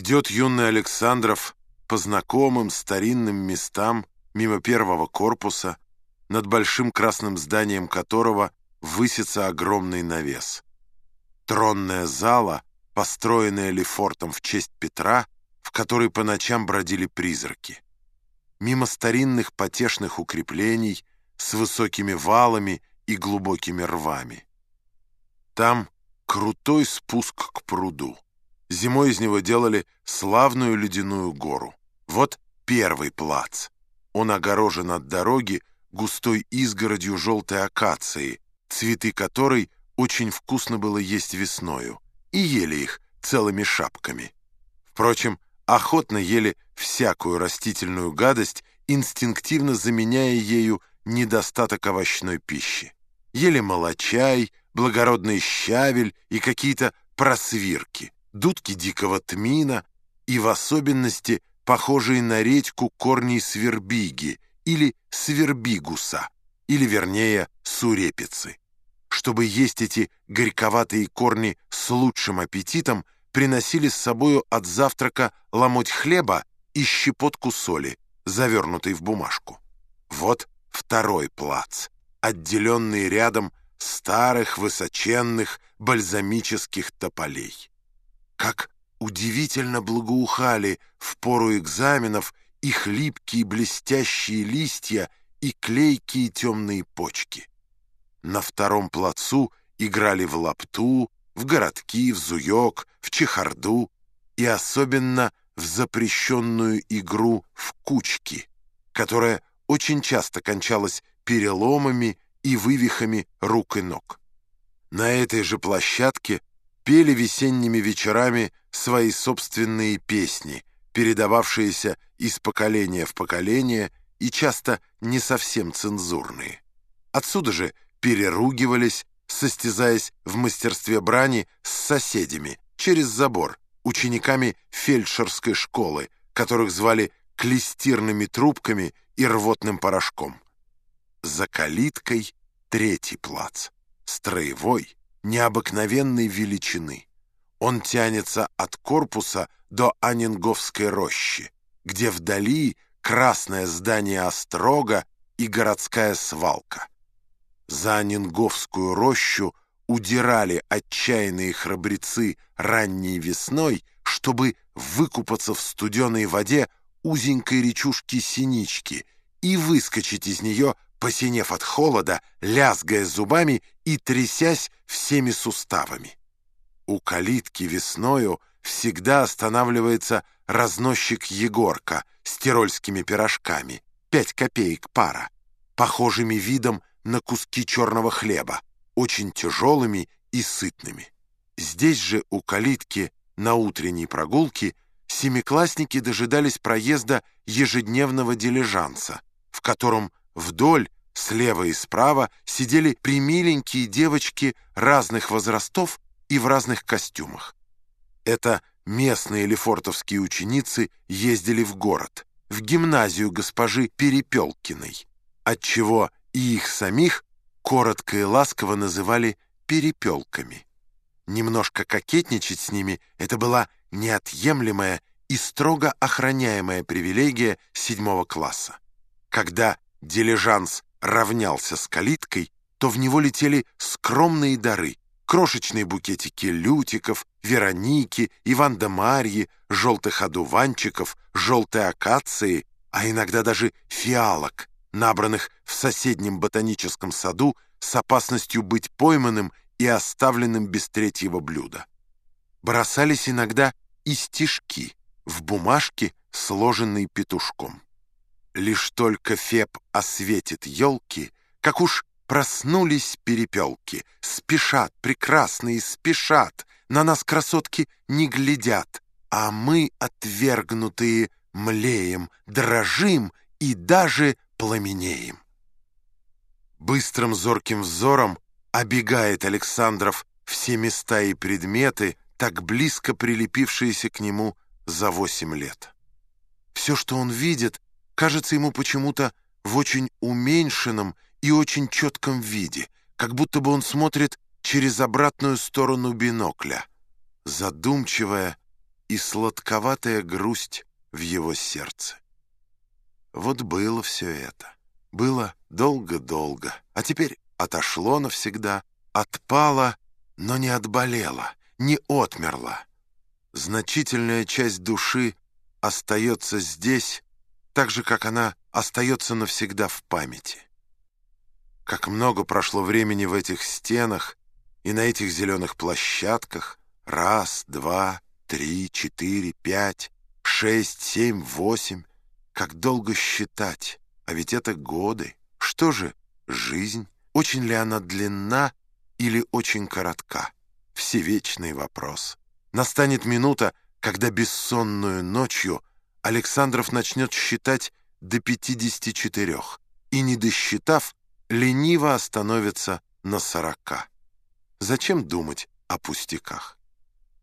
Идет юный Александров по знакомым старинным местам мимо первого корпуса, над большим красным зданием которого высится огромный навес. Тронная зала, построенная Лефортом в честь Петра, в которой по ночам бродили призраки. Мимо старинных потешных укреплений с высокими валами и глубокими рвами. Там крутой спуск к пруду. Зимой из него делали славную ледяную гору. Вот первый плац. Он огорожен от дороги густой изгородью желтой акации, цветы которой очень вкусно было есть весною, и ели их целыми шапками. Впрочем, охотно ели всякую растительную гадость, инстинктивно заменяя ею недостаток овощной пищи. Ели молочай, благородный щавель и какие-то просвирки дудки дикого тмина и в особенности похожие на редьку корни свербиги или свербигуса, или вернее сурепицы. Чтобы есть эти горьковатые корни с лучшим аппетитом, приносили с собою от завтрака ломоть хлеба и щепотку соли, завернутой в бумажку. Вот второй плац, отделенный рядом старых высоченных бальзамических тополей. Как удивительно благоухали в пору экзаменов их липкие блестящие листья и клейкие темные почки. На втором плацу играли в лапту, в городки, в зуёк, в чехарду и особенно в запрещенную игру в кучки, которая очень часто кончалась переломами и вывихами рук и ног. На этой же площадке пели весенними вечерами свои собственные песни, передававшиеся из поколения в поколение и часто не совсем цензурные. Отсюда же переругивались, состязаясь в мастерстве брани с соседями через забор, учениками фельдшерской школы, которых звали клестирными трубками и рвотным порошком. За калиткой третий плац, строевой, необыкновенной величины. Он тянется от корпуса до Анинговской рощи, где вдали красное здание острога и городская свалка. За Анинговскую рощу удирали отчаянные храбрецы ранней весной, чтобы выкупаться в студеной воде узенькой речушки Синички и выскочить из нее посинев от холода, лязгая зубами и трясясь всеми суставами. У калитки весною всегда останавливается разносчик Егорка с тирольскими пирожками, пять копеек пара, похожими видом на куски черного хлеба, очень тяжелыми и сытными. Здесь же у калитки на утренней прогулке семиклассники дожидались проезда ежедневного дилижанса, в котором Вдоль, слева и справа, сидели примиленькие девочки разных возрастов и в разных костюмах. Это местные лефортовские ученицы ездили в город, в гимназию госпожи Перепелкиной, отчего и их самих коротко и ласково называли «перепелками». Немножко кокетничать с ними — это была неотъемлемая и строго охраняемая привилегия седьмого класса. Когда дилижанс равнялся с калиткой, то в него летели скромные дары, крошечные букетики лютиков, вероники, иван-да-марьи, желтых одуванчиков, желтой акации, а иногда даже фиалок, набранных в соседнем ботаническом саду с опасностью быть пойманным и оставленным без третьего блюда. Бросались иногда и стишки в бумажке, сложенные петушком. Лишь только Феб осветит елки, как уж проснулись перепелки, спешат, прекрасные, спешат, на нас красотки не глядят, а мы, отвергнутые, млеем, дрожим и даже пламенеем. Быстрым зорким взором обегает Александров все места и предметы, так близко прилепившиеся к нему за восемь лет. Все, что он видит, кажется ему почему-то в очень уменьшенном и очень четком виде, как будто бы он смотрит через обратную сторону бинокля. Задумчивая и сладковатая грусть в его сердце. Вот было все это. Было долго-долго, а теперь отошло навсегда, отпало, но не отболело, не отмерло. Значительная часть души остается здесь, так же, как она остается навсегда в памяти. Как много прошло времени в этих стенах и на этих зеленых площадках. Раз, два, три, четыре, пять, шесть, семь, восемь. Как долго считать, а ведь это годы. Что же жизнь? Очень ли она длинна или очень коротка? Всевечный вопрос. Настанет минута, когда бессонную ночью Александров начнет считать до 54 и, не досчитав, лениво остановится на 40. Зачем думать о пустяках?